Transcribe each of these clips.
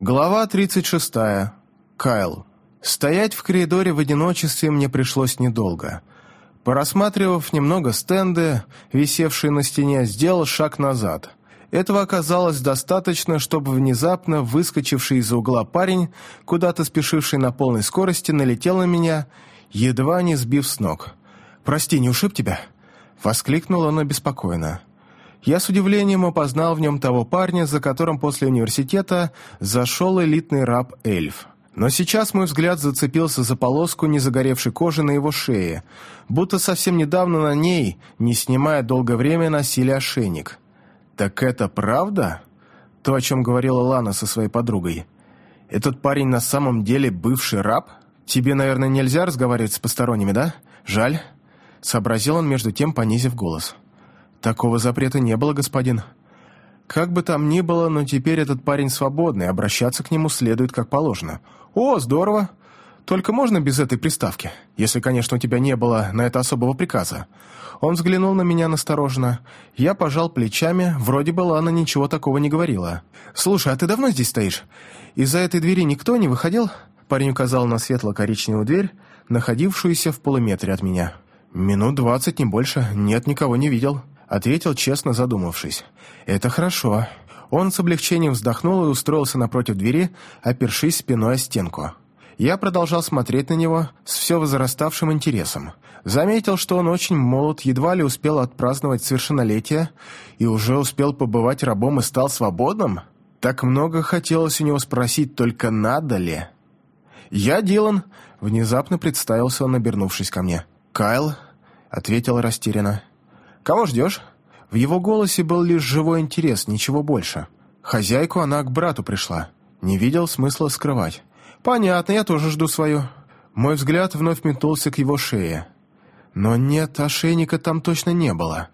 Глава 36. Кайл. Стоять в коридоре в одиночестве мне пришлось недолго. Порассматривав немного стенды, висевшие на стене, сделал шаг назад. Этого оказалось достаточно, чтобы внезапно выскочивший из-за угла парень, куда-то спешивший на полной скорости, налетел на меня, едва не сбив с ног. «Прости, не ушиб тебя?» — воскликнул он обеспокоенно. Я с удивлением опознал в нем того парня, за которым после университета зашел элитный раб-эльф. Но сейчас мой взгляд зацепился за полоску незагоревшей кожи на его шее, будто совсем недавно на ней, не снимая долгое время, носили ошейник. «Так это правда?» То, о чем говорила Лана со своей подругой. «Этот парень на самом деле бывший раб? Тебе, наверное, нельзя разговаривать с посторонними, да? Жаль». Сообразил он между тем, понизив голос. «Такого запрета не было, господин. Как бы там ни было, но теперь этот парень свободный, обращаться к нему следует как положено. О, здорово! Только можно без этой приставки, если, конечно, у тебя не было на это особого приказа». Он взглянул на меня настороженно. Я пожал плечами, вроде бы Лана ничего такого не говорила. «Слушай, а ты давно здесь стоишь? Из-за этой двери никто не выходил?» Парень указал на светло-коричневую дверь, находившуюся в полуметре от меня. «Минут двадцать, не больше. Нет, никого не видел» ответил честно, задумавшись. «Это хорошо». Он с облегчением вздохнул и устроился напротив двери, опершись спиной о стенку. Я продолжал смотреть на него с все возраставшим интересом. Заметил, что он очень молод, едва ли успел отпраздновать совершеннолетие и уже успел побывать рабом и стал свободным. Так много хотелось у него спросить, только надо ли? «Я Дилан», — внезапно представился он, обернувшись ко мне. «Кайл», — ответил растерянно. «Кого ждешь?» В его голосе был лишь живой интерес, ничего больше. Хозяйку она к брату пришла. Не видел смысла скрывать. «Понятно, я тоже жду свою». Мой взгляд вновь метнулся к его шее. Но нет, ошейника там точно не было.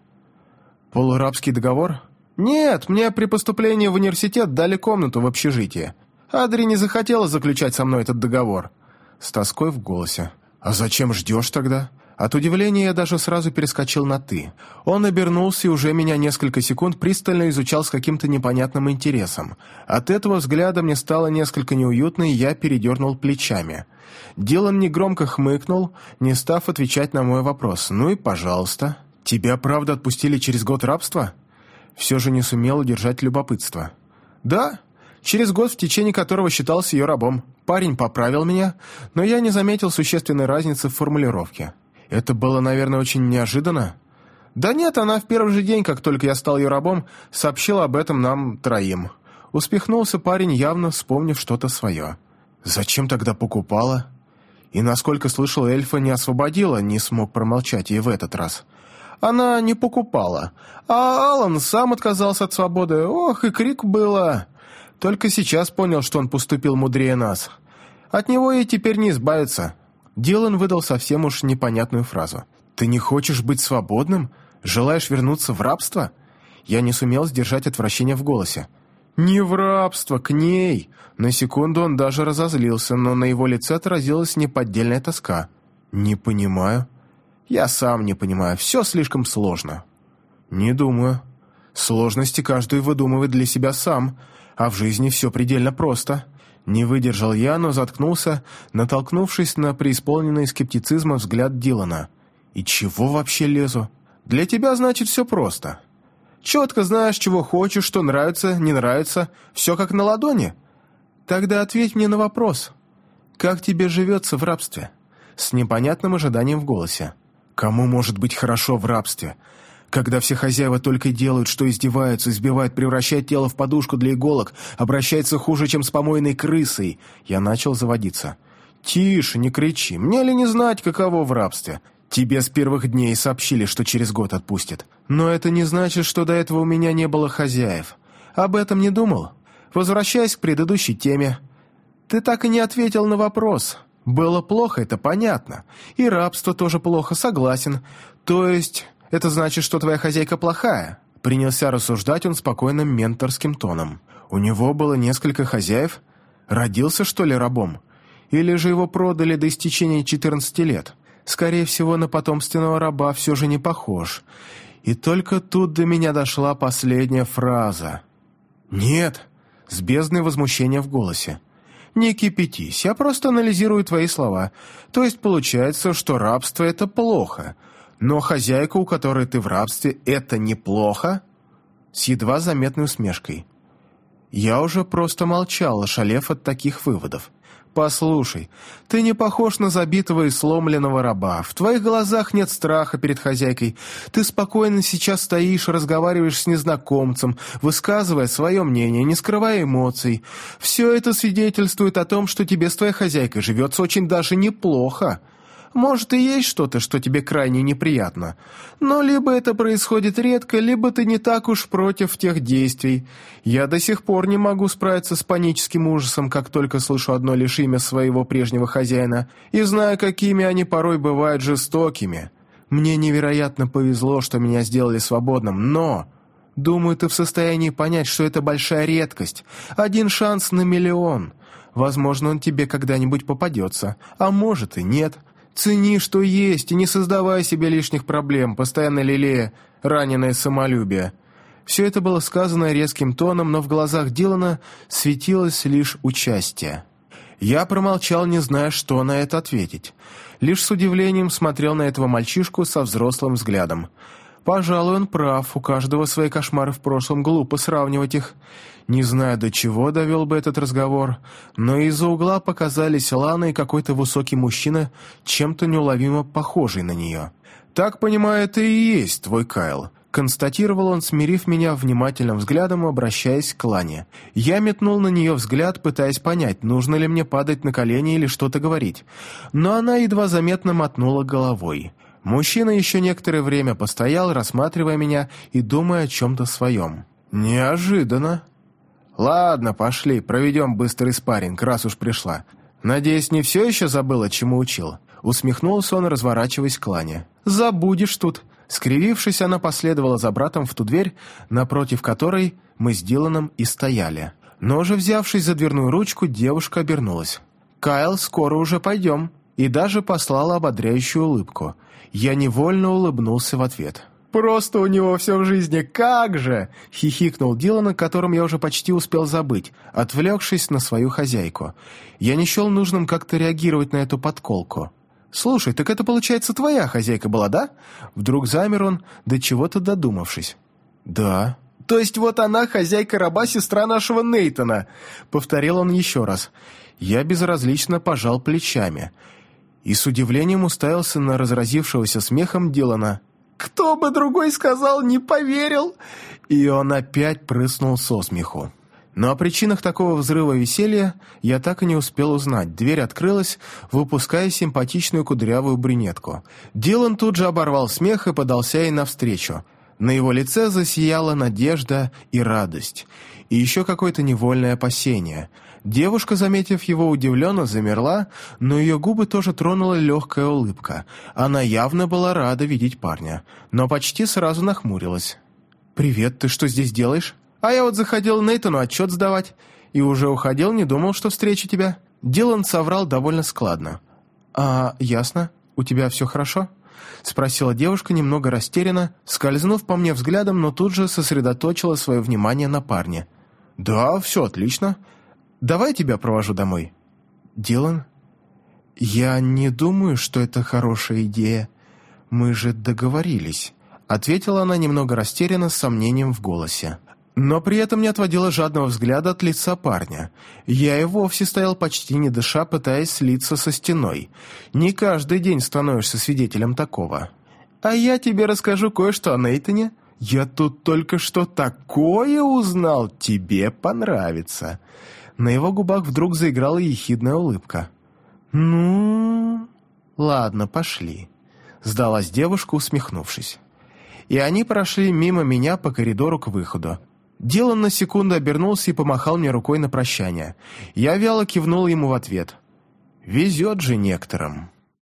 «Полурабский договор?» «Нет, мне при поступлении в университет дали комнату в общежитии. Адри не захотела заключать со мной этот договор». С тоской в голосе. «А зачем ждешь тогда?» От удивления я даже сразу перескочил на «ты». Он обернулся и уже меня несколько секунд пристально изучал с каким-то непонятным интересом. От этого взгляда мне стало несколько неуютно, и я передернул плечами. Дилан негромко хмыкнул, не став отвечать на мой вопрос. «Ну и пожалуйста». «Тебя правда отпустили через год рабства?» Все же не сумел удержать любопытство. «Да, через год, в течение которого считался ее рабом. Парень поправил меня, но я не заметил существенной разницы в формулировке». Это было, наверное, очень неожиданно. Да нет, она в первый же день, как только я стал ее рабом, сообщила об этом нам троим. Успехнулся парень, явно вспомнив что-то свое. Зачем тогда покупала? И, насколько слышал, эльфа не освободила, не смог промолчать и в этот раз. Она не покупала. А Алан сам отказался от свободы. Ох, и крик было. Только сейчас понял, что он поступил мудрее нас. От него и теперь не избавиться. Дилан выдал совсем уж непонятную фразу. «Ты не хочешь быть свободным? Желаешь вернуться в рабство?» Я не сумел сдержать отвращение в голосе. «Не в рабство, к ней!» На секунду он даже разозлился, но на его лице отразилась неподдельная тоска. «Не понимаю». «Я сам не понимаю, все слишком сложно». «Не думаю. Сложности каждый выдумывает для себя сам, а в жизни все предельно просто». Не выдержал я, но заткнулся, натолкнувшись на преисполненный скептицизма взгляд Дилана. «И чего вообще лезу? Для тебя, значит, все просто. Четко знаешь, чего хочешь, что нравится, не нравится, все как на ладони. Тогда ответь мне на вопрос. Как тебе живется в рабстве?» С непонятным ожиданием в голосе. «Кому может быть хорошо в рабстве?» Когда все хозяева только делают, что издеваются, избивают, превращают тело в подушку для иголок, обращается хуже, чем с помойной крысой. Я начал заводиться. «Тише, не кричи. Мне ли не знать, каково в рабстве? Тебе с первых дней сообщили, что через год отпустят. Но это не значит, что до этого у меня не было хозяев. Об этом не думал. Возвращаясь к предыдущей теме. Ты так и не ответил на вопрос. Было плохо, это понятно. И рабство тоже плохо, согласен. То есть это значит, что твоя хозяйка плохая?» Принялся рассуждать он спокойным менторским тоном. «У него было несколько хозяев? Родился, что ли, рабом? Или же его продали до истечения 14 лет? Скорее всего, на потомственного раба все же не похож. И только тут до меня дошла последняя фраза. «Нет!» с бездной возмущения в голосе. «Не кипятись, я просто анализирую твои слова. То есть получается, что рабство — это плохо. Но хозяйка, у которой ты в рабстве, это неплохо?» С едва заметной усмешкой. Я уже просто молчал, ошалев от таких выводов. «Послушай, ты не похож на забитого и сломленного раба. В твоих глазах нет страха перед хозяйкой. Ты спокойно сейчас стоишь, разговариваешь с незнакомцем, высказывая свое мнение, не скрывая эмоций. Все это свидетельствует о том, что тебе с твоей хозяйкой живется очень даже неплохо. Может, и есть что-то, что тебе крайне неприятно. Но либо это происходит редко, либо ты не так уж против тех действий. Я до сих пор не могу справиться с паническим ужасом, как только слышу одно лишь имя своего прежнего хозяина, и знаю, какими они порой бывают жестокими. Мне невероятно повезло, что меня сделали свободным, но... Думаю, ты в состоянии понять, что это большая редкость. Один шанс на миллион. Возможно, он тебе когда-нибудь попадется, а может и нет. Цени, что есть, и не создавай себе лишних проблем, постоянно лелея раненое самолюбие. Все это было сказано резким тоном, но в глазах Дилана светилось лишь участие. Я промолчал, не зная, что на это ответить. Лишь с удивлением смотрел на этого мальчишку со взрослым взглядом. Пожалуй, он прав, у каждого свои кошмары в прошлом, глупо сравнивать их. Не знаю, до чего довел бы этот разговор, но из-за угла показались Лана и какой-то высокий мужчина, чем-то неуловимо похожий на нее. «Так, понимаю, это и есть твой Кайл», — констатировал он, смирив меня внимательным взглядом, обращаясь к Лане. Я метнул на нее взгляд, пытаясь понять, нужно ли мне падать на колени или что-то говорить. Но она едва заметно мотнула головой. Мужчина еще некоторое время постоял, рассматривая меня и думая о чем-то своем. «Неожиданно», «Ладно, пошли, проведем быстрый спарринг, раз уж пришла. Надеюсь, не все еще забыла, чему учил?» Усмехнулся он, разворачиваясь к Лане. «Забудешь тут». Скривившись, она последовала за братом в ту дверь, напротив которой мы с Диланом и стояли. Но уже взявшись за дверную ручку, девушка обернулась. «Кайл, скоро уже пойдем». И даже послала ободряющую улыбку. Я невольно улыбнулся в ответ. Просто у него все в жизни, как же!» — хихикнул Дилан, о котором я уже почти успел забыть, отвлекшись на свою хозяйку. Я не счел нужным как-то реагировать на эту подколку. «Слушай, так это, получается, твоя хозяйка была, да?» Вдруг замер он, до чего-то додумавшись. «Да». «То есть вот она, хозяйка раба, сестра нашего Нейтона?» — повторил он еще раз. Я безразлично пожал плечами и с удивлением уставился на разразившегося смехом Дилана. Кто бы другой сказал, не поверил!» И он опять прыснул со смеху. Но о причинах такого взрыва веселья я так и не успел узнать. Дверь открылась, выпуская симпатичную кудрявую брюнетку. Дилан тут же оборвал смех и подался ей навстречу. На его лице засияла надежда и радость. И еще какое-то невольное опасение. Девушка, заметив его, удивленно замерла, но ее губы тоже тронула легкая улыбка. Она явно была рада видеть парня, но почти сразу нахмурилась. «Привет, ты что здесь делаешь?» «А я вот заходил Нейтану отчет сдавать, и уже уходил, не думал, что встречу тебя». Дилан соврал довольно складно. «А, ясно. У тебя все хорошо?» Спросила девушка немного растерянно, скользнув по мне взглядом, но тут же сосредоточила свое внимание на парне. «Да, все отлично. Давай тебя провожу домой». «Дилан?» «Я не думаю, что это хорошая идея. Мы же договорились», — ответила она немного растерянно с сомнением в голосе. Но при этом не отводила жадного взгляда от лица парня. Я и вовсе стоял почти не дыша, пытаясь слиться со стеной. Не каждый день становишься свидетелем такого. «А я тебе расскажу кое-что о Нейтане. Я тут только что такое узнал, тебе понравится». На его губах вдруг заиграла ехидная улыбка. «Ну...» «Ладно, пошли», — сдалась девушка, усмехнувшись. И они прошли мимо меня по коридору к выходу. Дилан на секунду обернулся и помахал мне рукой на прощание. Я вяло кивнул ему в ответ. «Везет же некоторым».